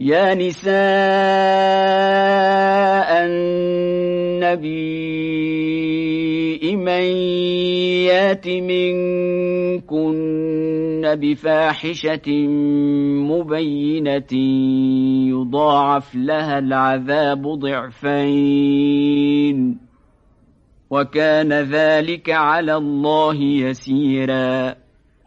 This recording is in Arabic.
يا نساء النبي من يأت منكن بفاحشة مبينة يضاعف لها العذاب ضعفين. وكان ذلك على الله يسيراً.